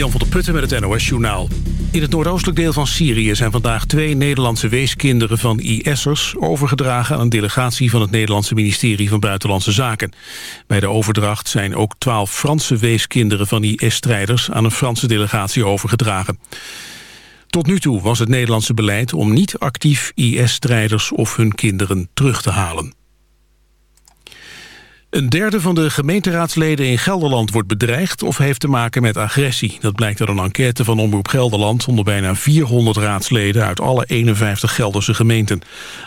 Jan van der Putten met het NOS-journaal. In het noordoostelijk deel van Syrië zijn vandaag twee Nederlandse weeskinderen van IS'ers overgedragen aan een delegatie van het Nederlandse ministerie van Buitenlandse Zaken. Bij de overdracht zijn ook twaalf Franse weeskinderen van IS-strijders aan een Franse delegatie overgedragen. Tot nu toe was het Nederlandse beleid om niet actief IS-strijders of hun kinderen terug te halen. Een derde van de gemeenteraadsleden in Gelderland wordt bedreigd of heeft te maken met agressie. Dat blijkt uit een enquête van Omroep Gelderland onder bijna 400 raadsleden uit alle 51 Gelderse gemeenten.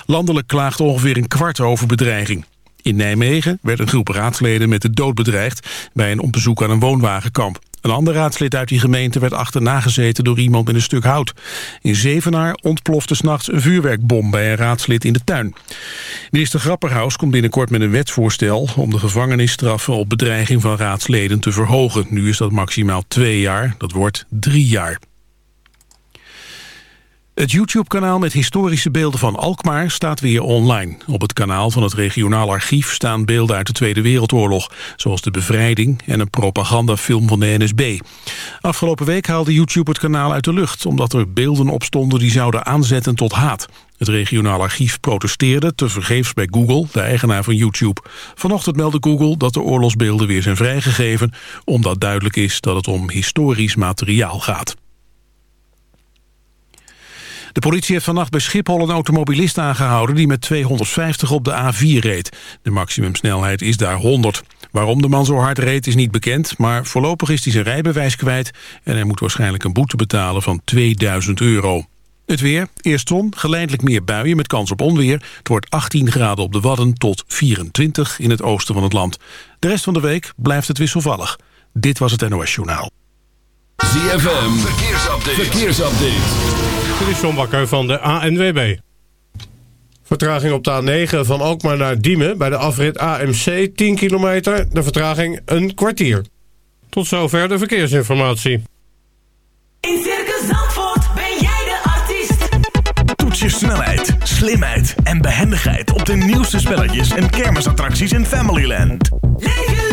Landelijk klaagt ongeveer een kwart over bedreiging. In Nijmegen werd een groep raadsleden met de dood bedreigd bij een bezoek aan een woonwagenkamp. Een ander raadslid uit die gemeente werd achterna gezeten door iemand met een stuk hout. In Zevenaar ontplofte s'nachts een vuurwerkbom bij een raadslid in de tuin. Minister Grapperhaus komt binnenkort met een wetsvoorstel... om de gevangenisstraffen op bedreiging van raadsleden te verhogen. Nu is dat maximaal twee jaar, dat wordt drie jaar. Het YouTube-kanaal met historische beelden van Alkmaar staat weer online. Op het kanaal van het regionaal archief staan beelden uit de Tweede Wereldoorlog... zoals de bevrijding en een propagandafilm van de NSB. Afgelopen week haalde YouTube het kanaal uit de lucht... omdat er beelden op stonden die zouden aanzetten tot haat. Het regionaal archief protesteerde tevergeefs bij Google, de eigenaar van YouTube. Vanochtend meldde Google dat de oorlogsbeelden weer zijn vrijgegeven... omdat duidelijk is dat het om historisch materiaal gaat. De politie heeft vannacht bij Schiphol een automobilist aangehouden... die met 250 op de A4 reed. De maximumsnelheid is daar 100. Waarom de man zo hard reed is niet bekend... maar voorlopig is hij zijn rijbewijs kwijt... en hij moet waarschijnlijk een boete betalen van 2000 euro. Het weer, eerst zon, geleidelijk meer buien met kans op onweer. Het wordt 18 graden op de Wadden tot 24 in het oosten van het land. De rest van de week blijft het wisselvallig. Dit was het NOS Journaal. ZFM, verkeersupdate. verkeersupdate. Dit is John Bakker van de ANWB. Vertraging op de A9 van Alkmaar naar Diemen bij de afrit AMC 10 kilometer. De vertraging een kwartier. Tot zover de verkeersinformatie. In Circus Zandvoort ben jij de artiest. Toets je snelheid, slimheid en behendigheid op de nieuwste spelletjes en kermisattracties in Familyland. Leef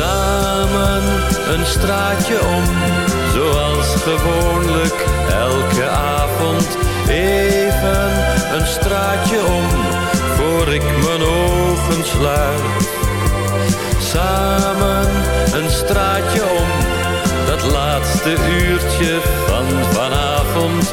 Samen een straatje om, zoals gewoonlijk elke avond. Even een straatje om, voor ik mijn ogen sluit. Samen een straatje om, dat laatste uurtje van vanavond.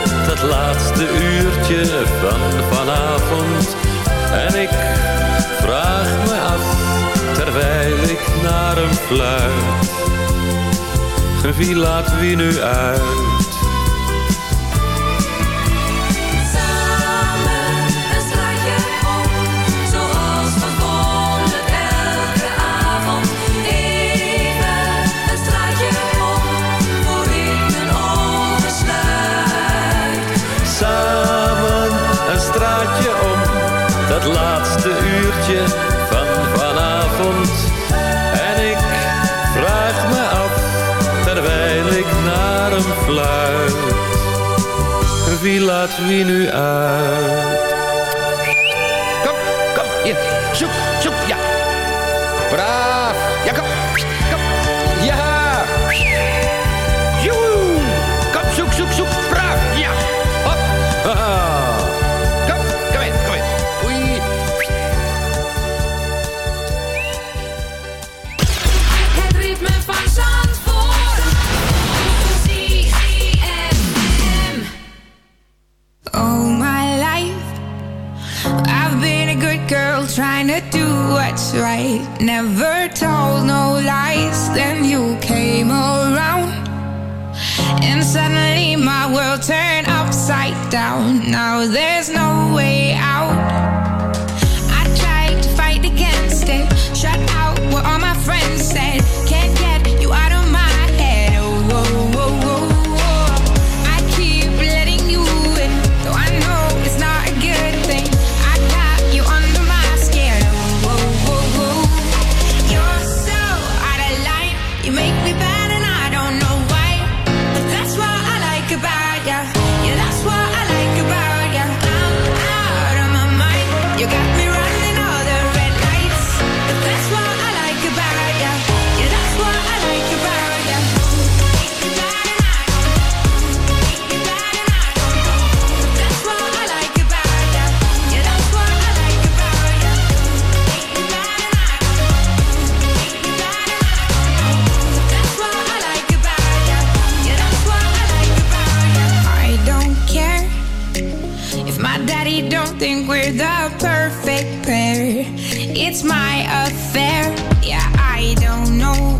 dat laatste uurtje van vanavond. En ik vraag me af, terwijl ik naar hem fluit. Wie laat wie nu uit? Dat laatste uurtje van vanavond. En ik vraag me af, terwijl ik naar hem fluit. Wie laat wie nu uit? Kom, kom, hier. Zoek, zoek, ja. Braaf. Right. Never told no lies. Then you came around, and suddenly my world turned upside down. Now there's no way think we're the perfect pair. It's my affair. Yeah, I don't know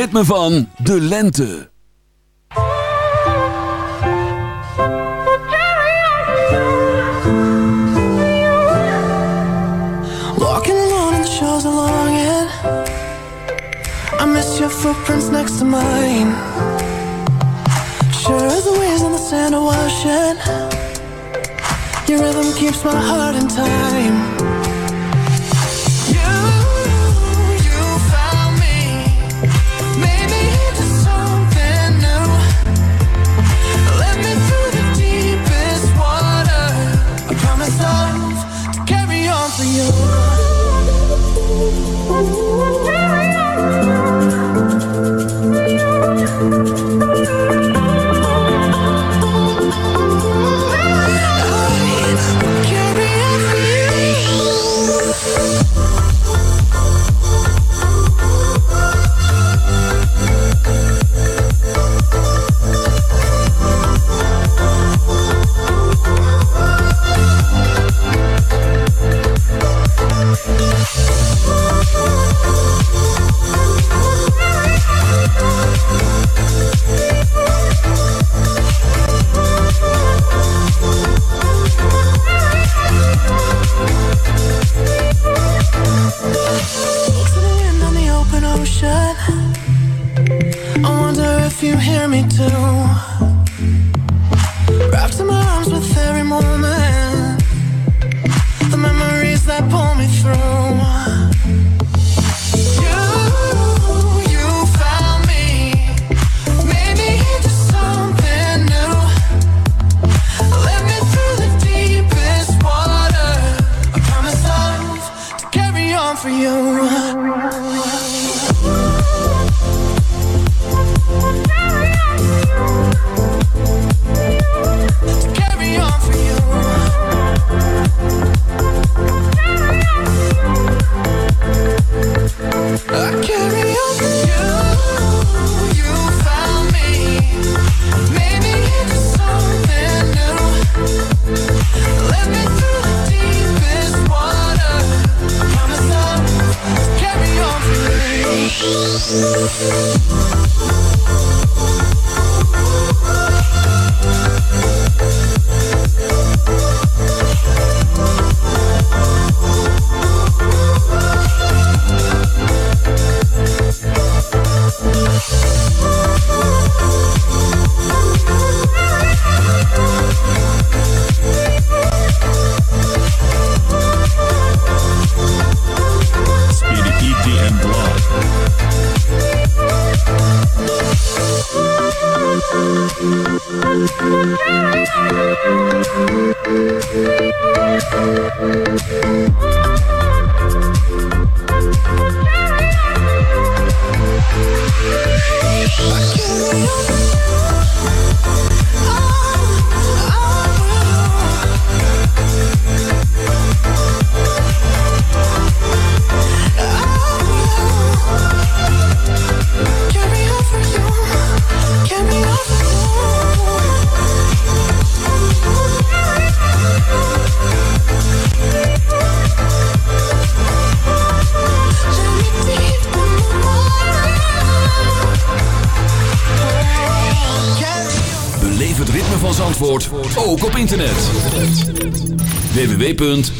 ritme van de lente. Walking alone and the show's along and I miss your footprints next to mine. Sure as the waves on the sand are washing. Your rhythm keeps my heart in time.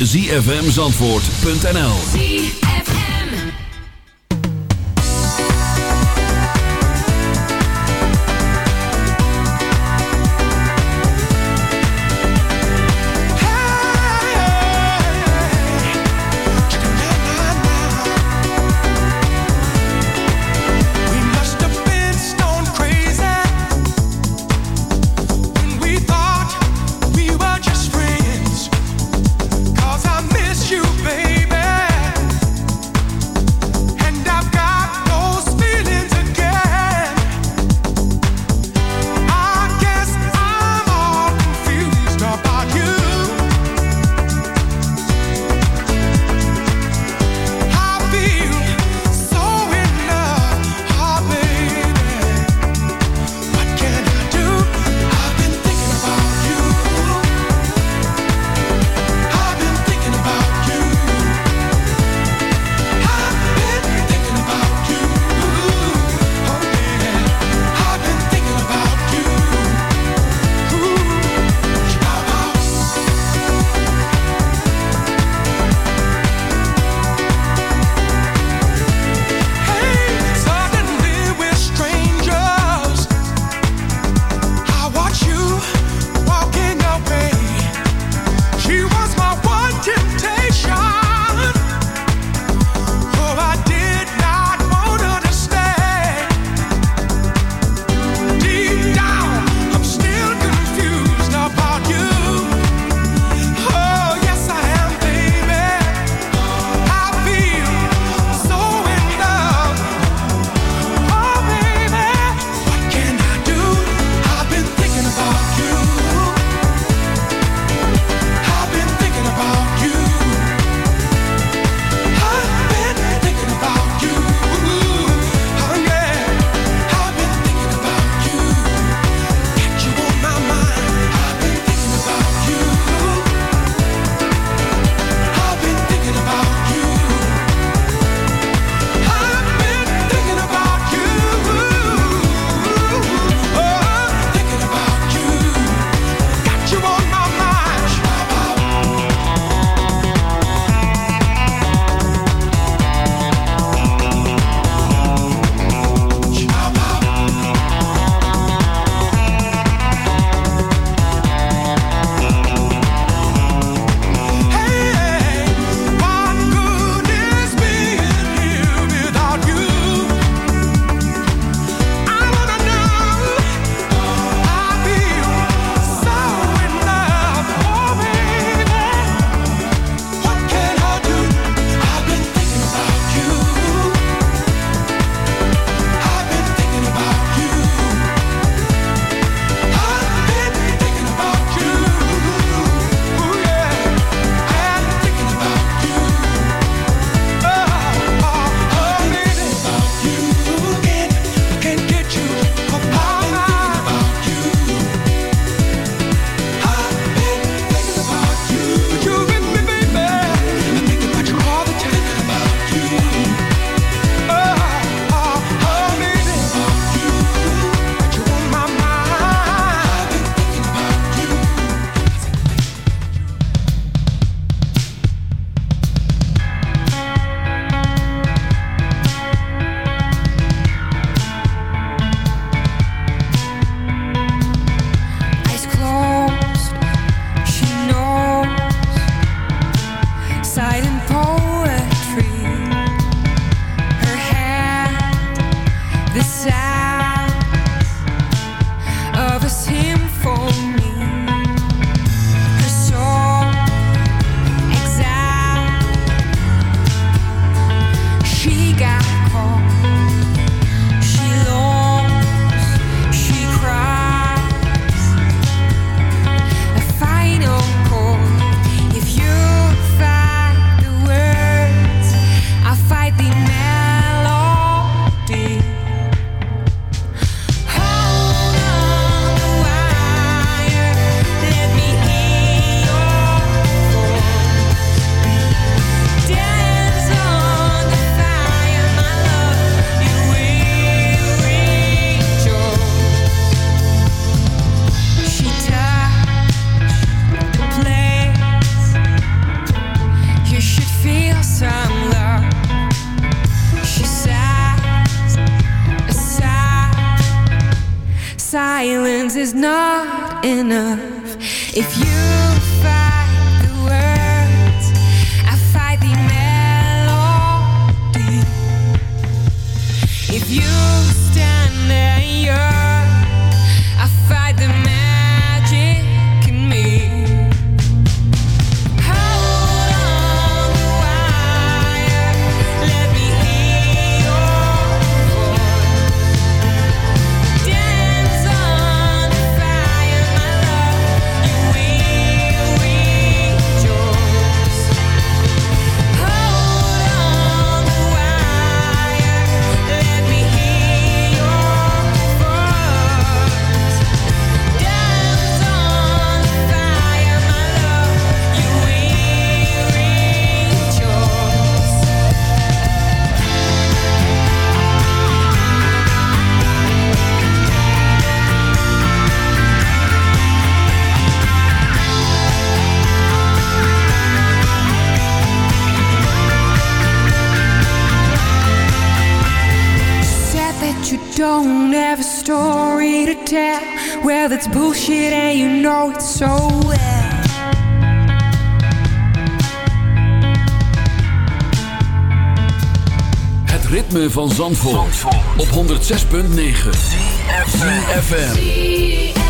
www.zfmzandvoort.nl that's bullshit, and you know it so well. Het ritme van Zandvoort, op 106.9 CFFM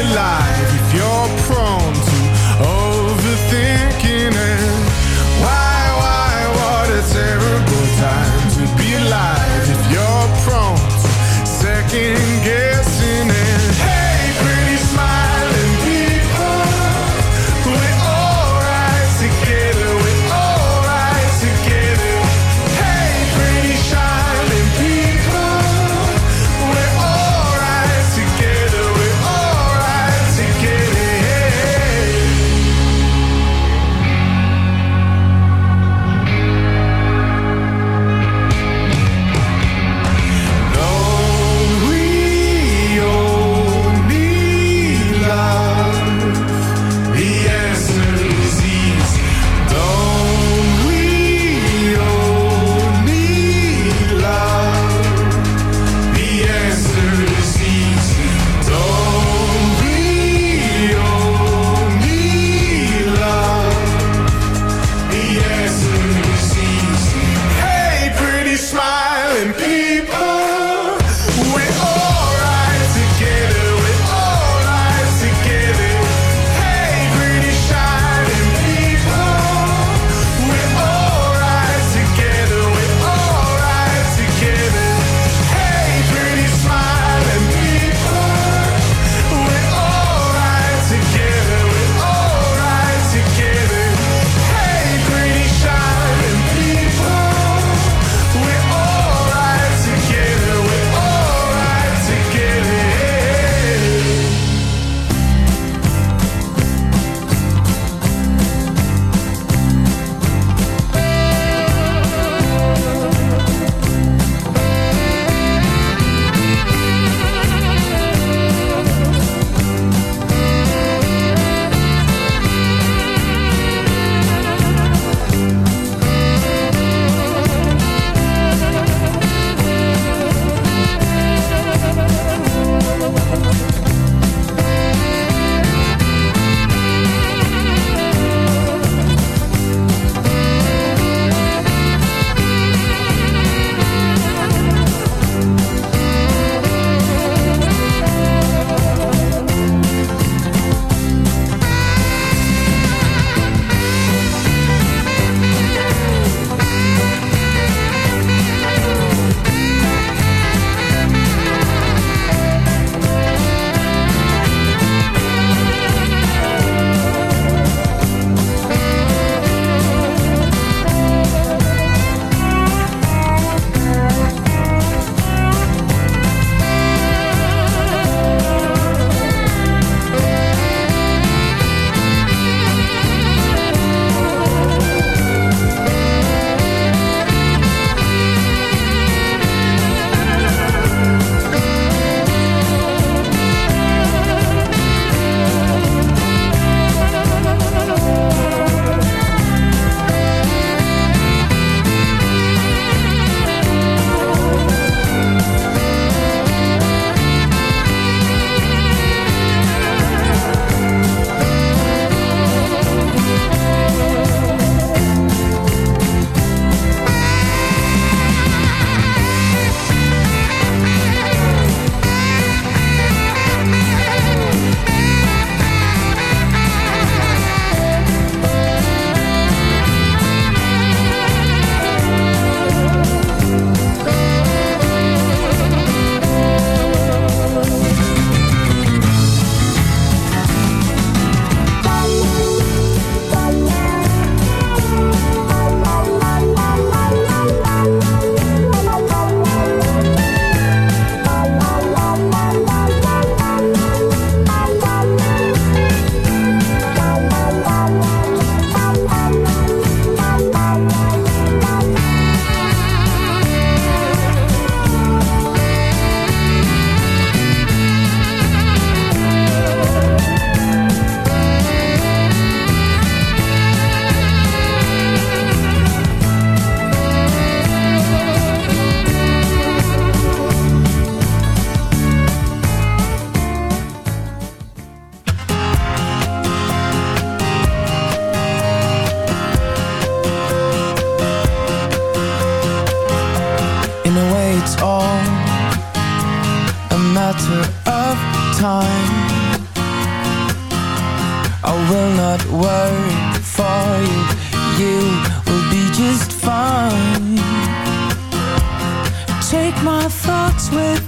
alive if you're prone to overthinking it. Why, why, what a terrible time to be alive if you're prone to second guessing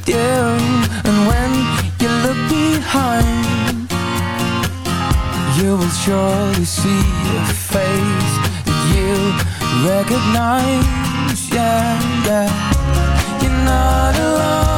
you And when you look behind You will surely see a face that you recognize. Yeah, yeah. You're not alone.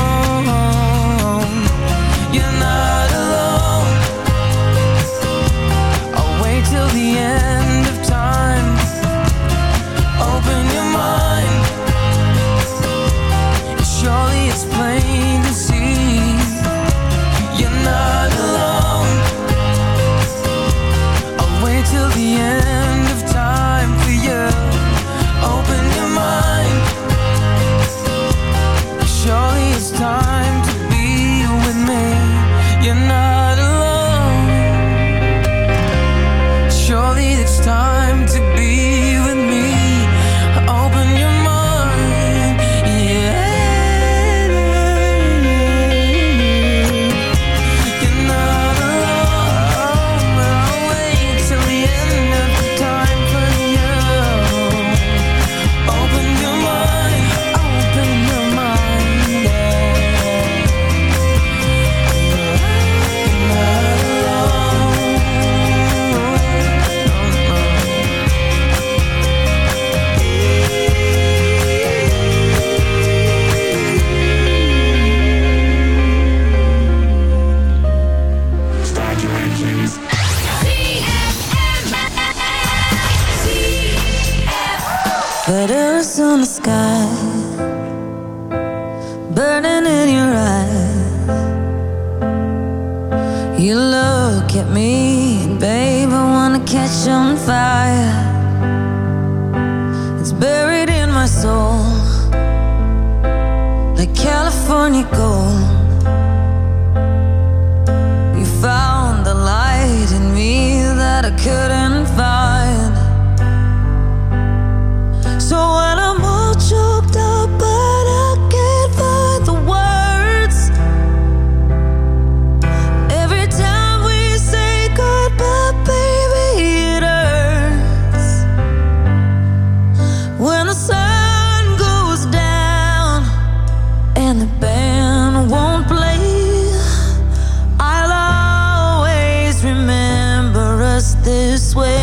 this way.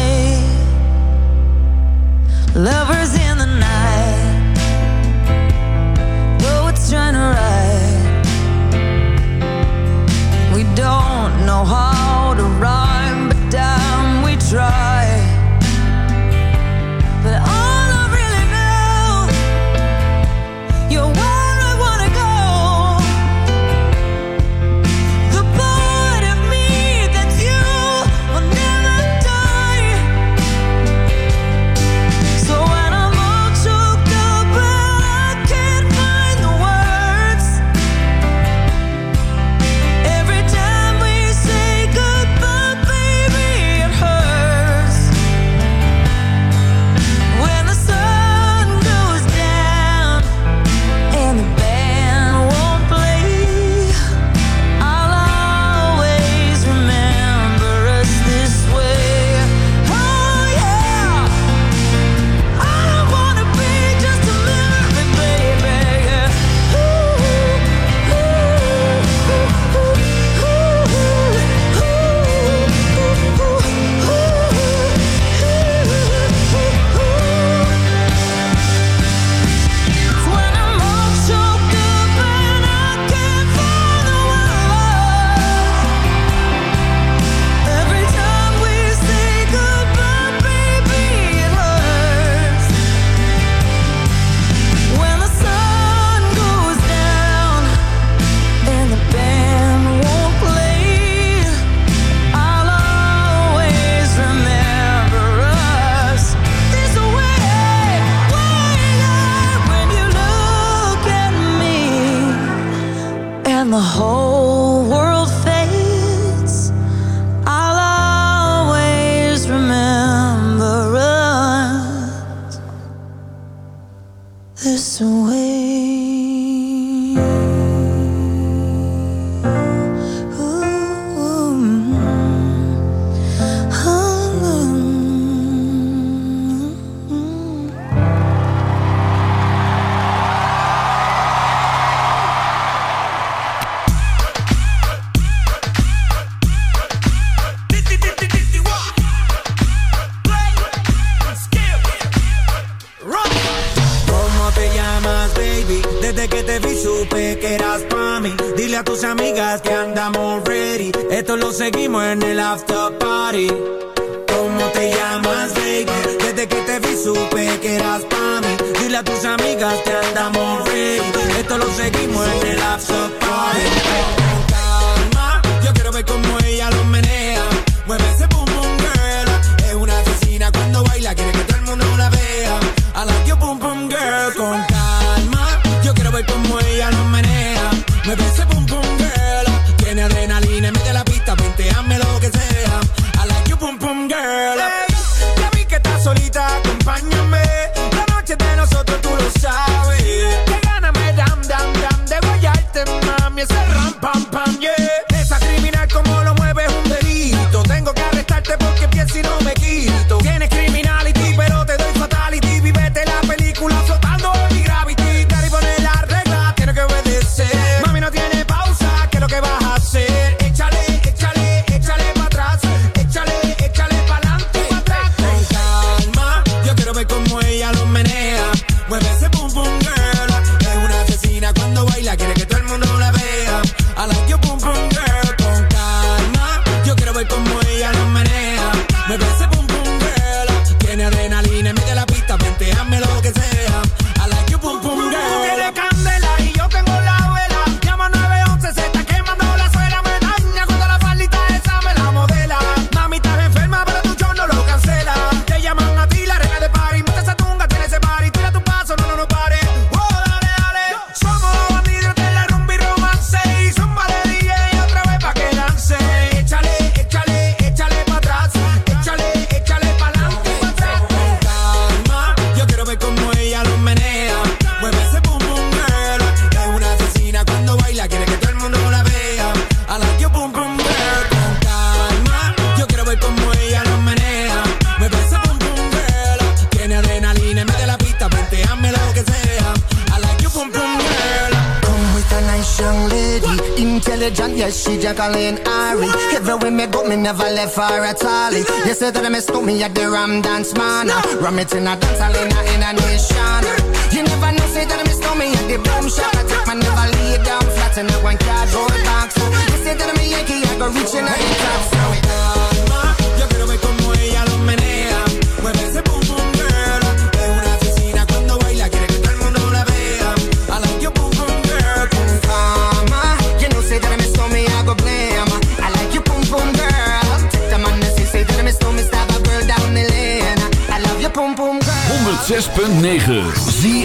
The whole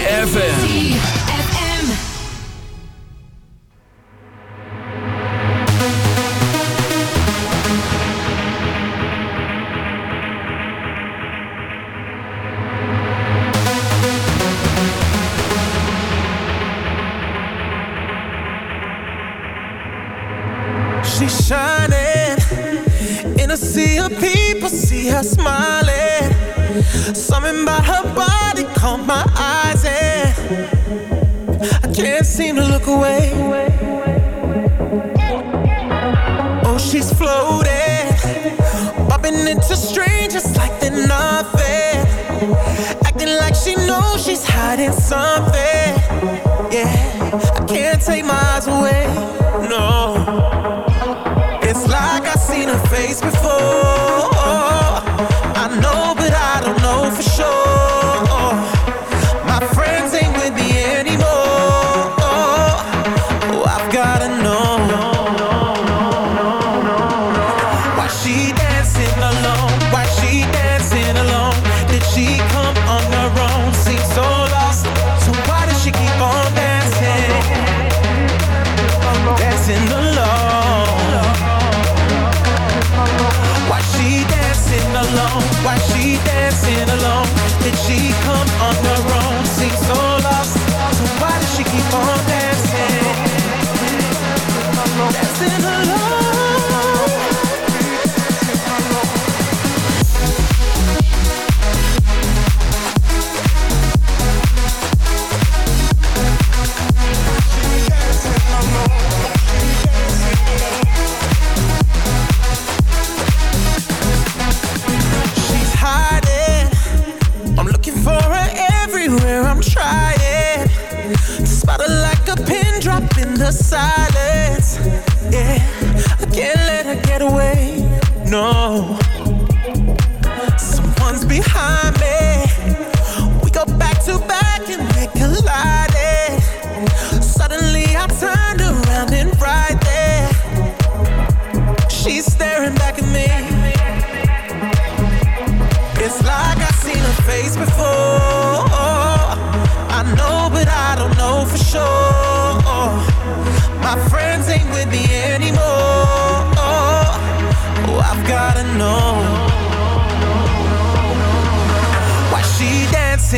ZFM. know.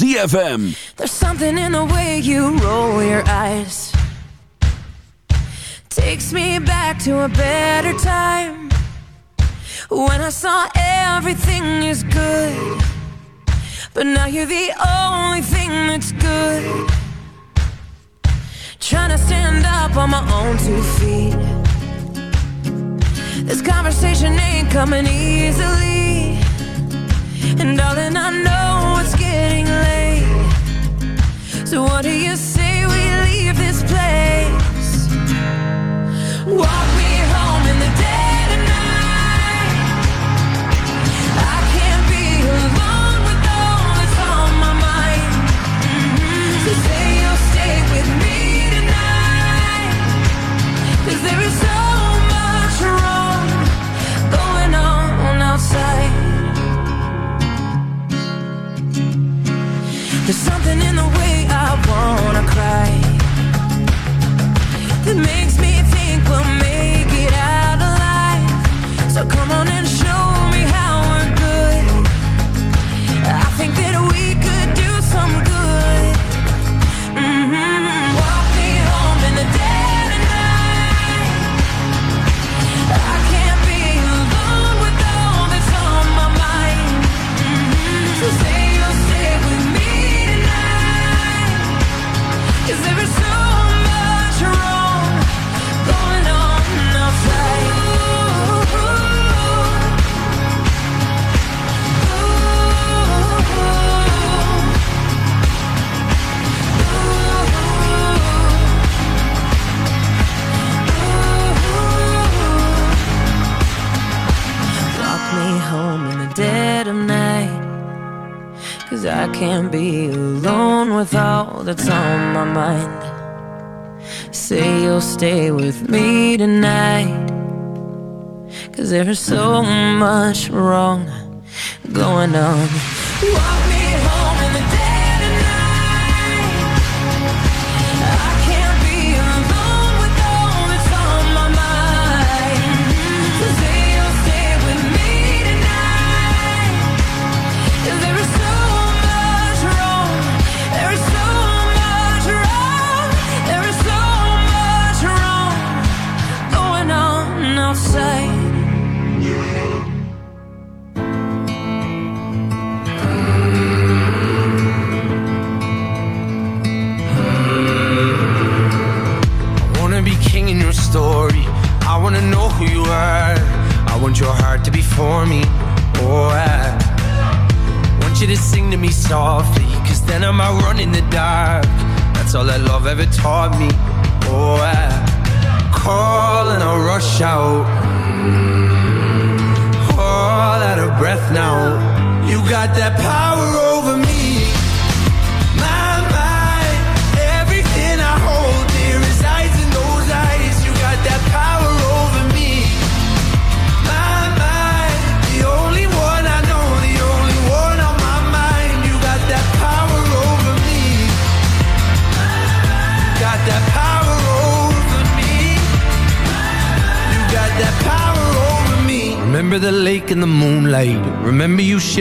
ZFM.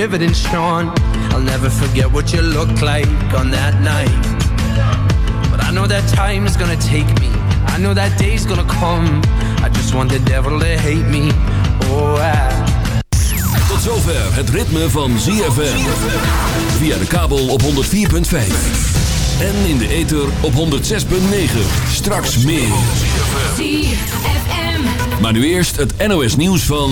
vivid and shone. I'll never forget what you looked like on that night. But I know that time is gonna take me. I know that day's gonna come. I just want the devil to hate me. Oh, I... Tot zover het ritme van ZFM. Via de kabel op 104.5. En in de ether op 106.9. Straks meer. Maar nu eerst het NOS nieuws van...